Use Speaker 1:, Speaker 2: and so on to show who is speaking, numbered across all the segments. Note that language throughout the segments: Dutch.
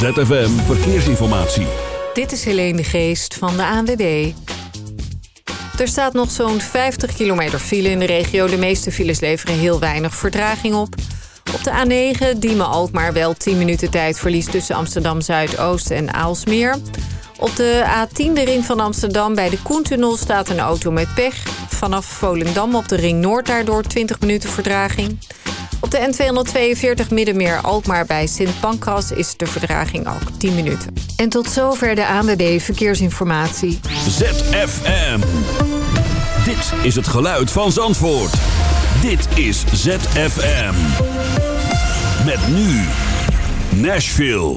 Speaker 1: ZFM Verkeersinformatie.
Speaker 2: Dit is Helene de Geest van de ANWB. Er staat nog zo'n 50 kilometer file in de regio. De meeste files leveren heel weinig vertraging op. Op de A9 Diemen-Alkmaar wel 10 minuten tijdverlies... tussen Amsterdam-Zuidoost en Aalsmeer. Op de A10 de ring van Amsterdam bij de Koentunnel staat een auto met pech. Vanaf Volendam op de ring Noord daardoor 20 minuten verdraging. Op de N242 Middenmeer Alkmaar bij Sint Pancras is de verdraging ook 10 minuten. En tot zover de ANWB Verkeersinformatie.
Speaker 1: ZFM. Dit is het geluid van Zandvoort. Dit is ZFM. Met nu Nashville.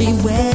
Speaker 3: everywhere.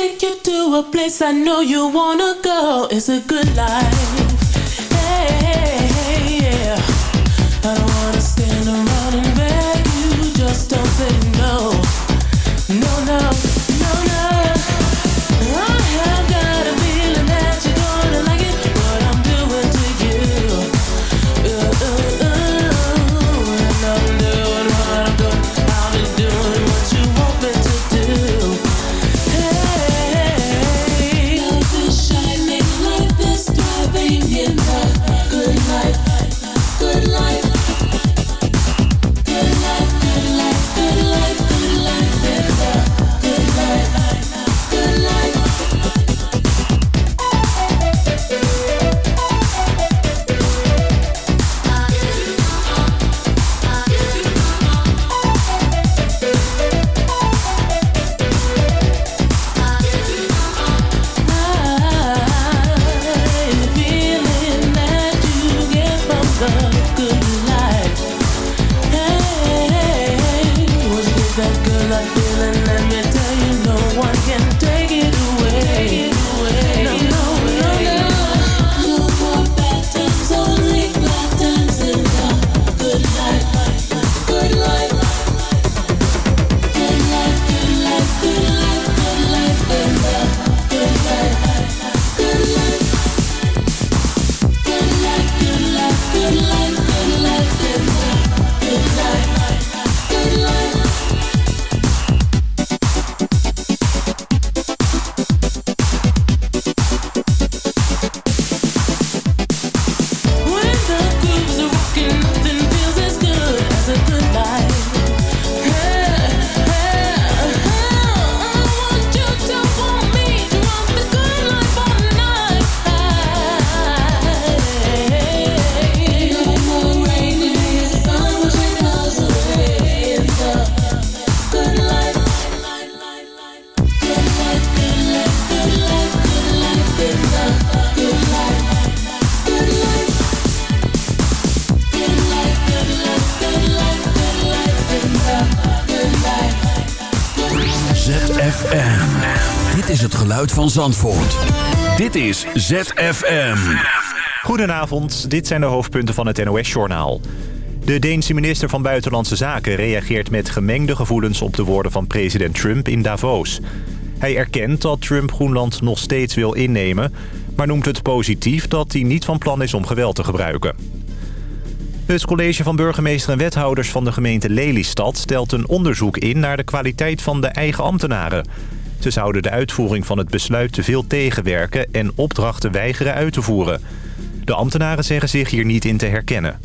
Speaker 4: Take you to a place I know you wanna go. It's a good life. I don't wanna stand around and beg you. Just don't say no. No, no.
Speaker 5: Zandvoort. Dit is ZFM.
Speaker 6: Goedenavond, dit zijn de hoofdpunten van het NOS-journaal. De Deense minister van Buitenlandse Zaken reageert met gemengde gevoelens... op de woorden van president Trump in Davos. Hij erkent dat Trump Groenland nog steeds wil innemen... maar noemt het positief dat hij niet van plan is om geweld te gebruiken. Het college van burgemeester en wethouders van de gemeente Lelystad... stelt een onderzoek in naar de kwaliteit van de eigen ambtenaren... Ze zouden de uitvoering van het besluit te veel tegenwerken... en opdrachten weigeren uit te voeren. De ambtenaren zeggen zich hier niet in te herkennen.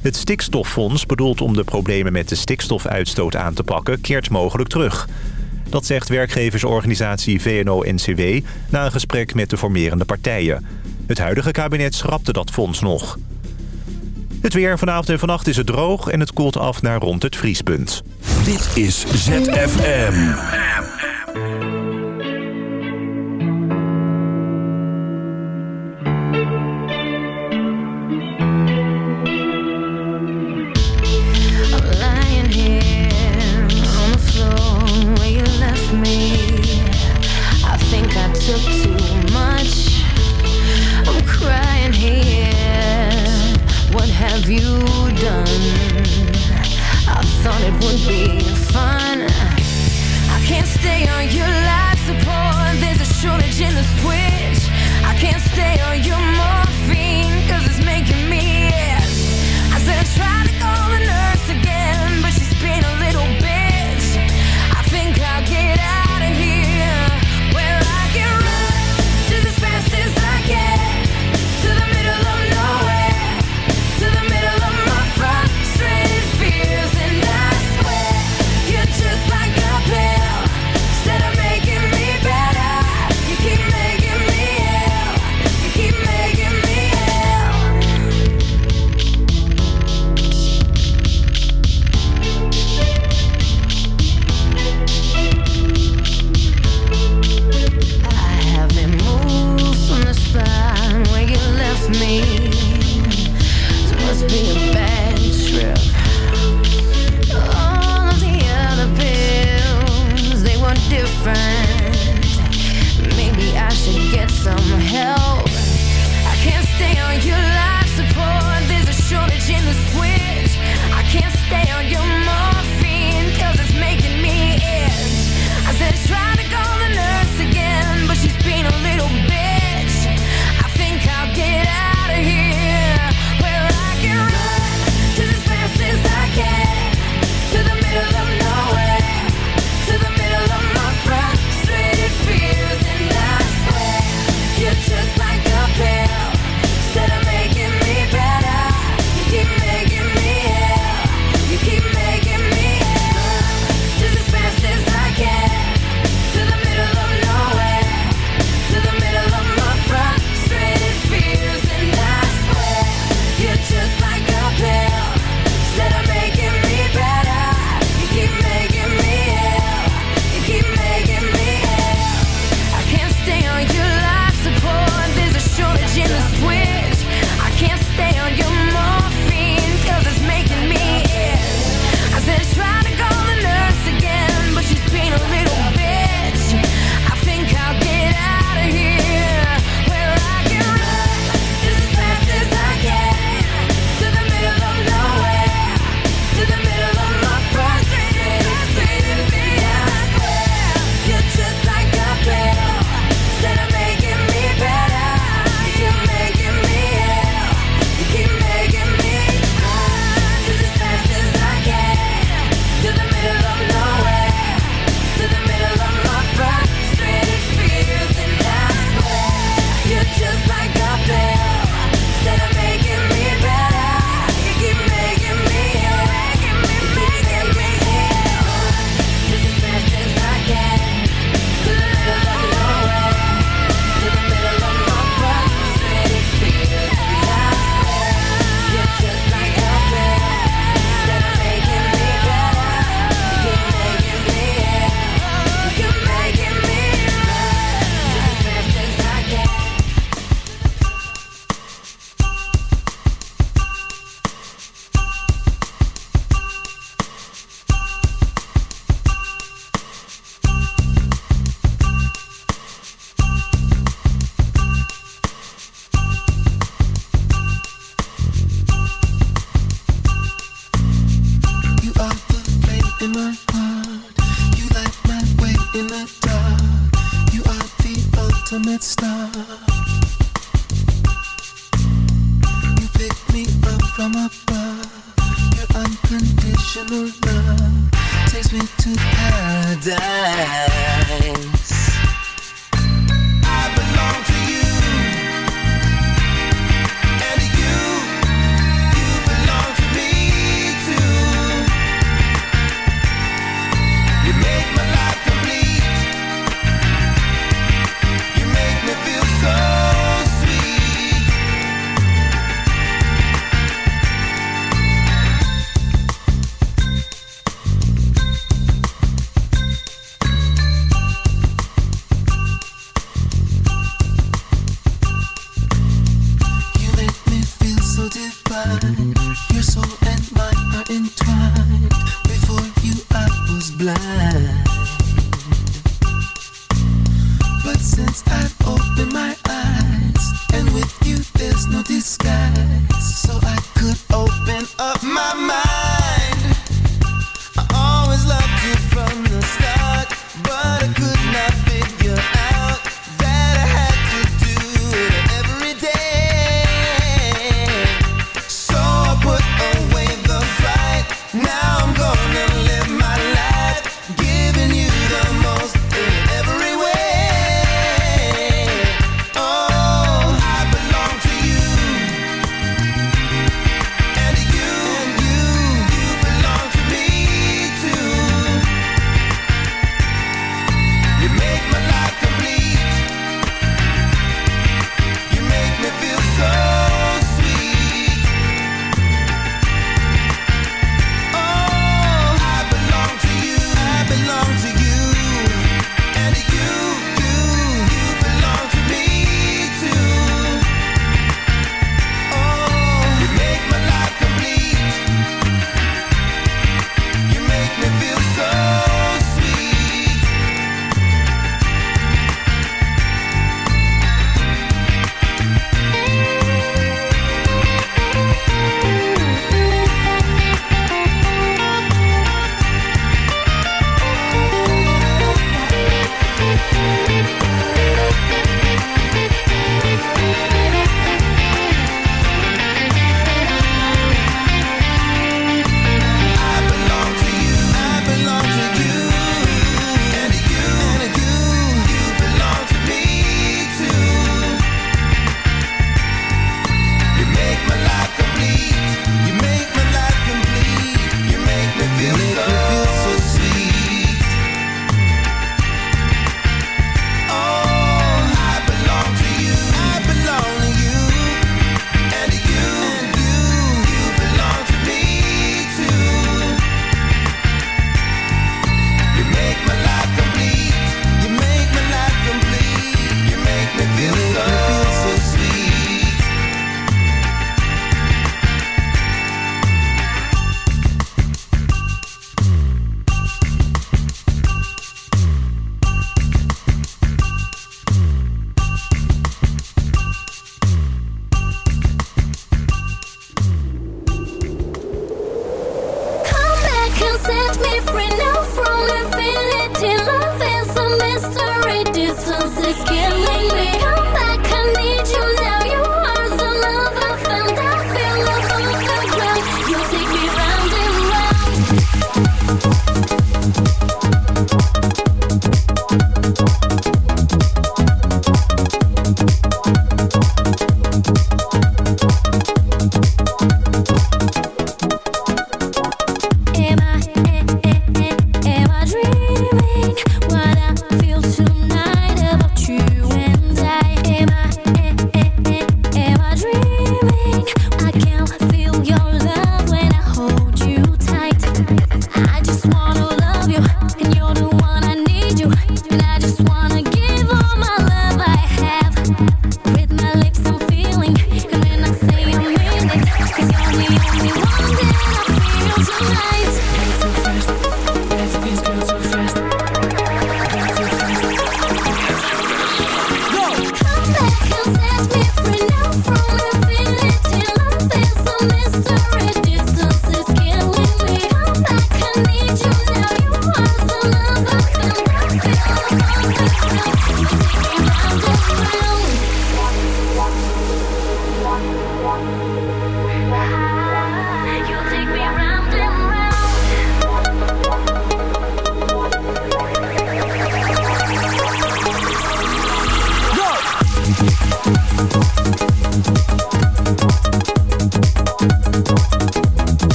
Speaker 6: Het stikstoffonds, bedoeld om de problemen met de stikstofuitstoot aan te pakken... keert mogelijk terug. Dat zegt werkgeversorganisatie VNO-NCW... na een gesprek met de formerende partijen. Het huidige kabinet schrapte dat fonds nog. Het weer vanavond en vannacht is het droog en het koelt af naar rond het vriespunt.
Speaker 5: Dit is ZFM.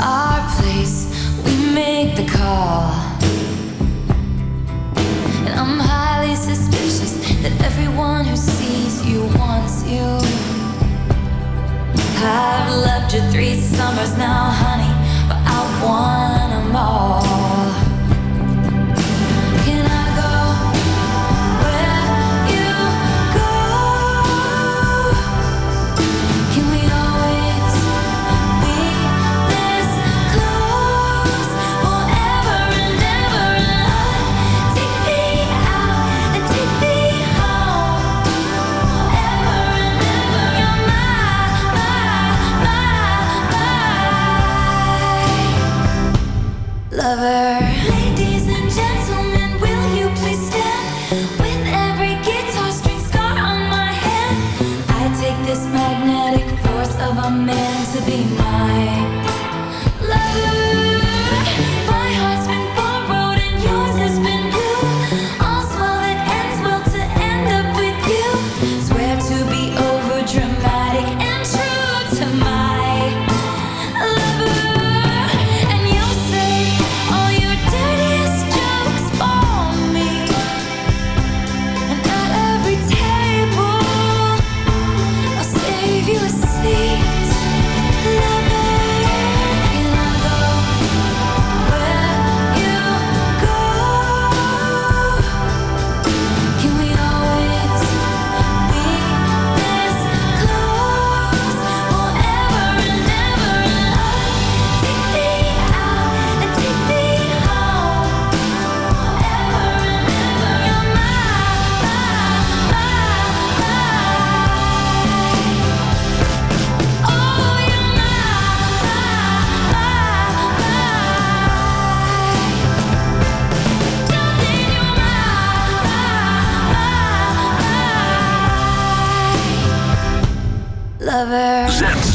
Speaker 5: our place. We make the call. And I'm highly suspicious that everyone who sees you wants you. I've loved you three summers now, honey.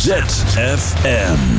Speaker 1: ZFM.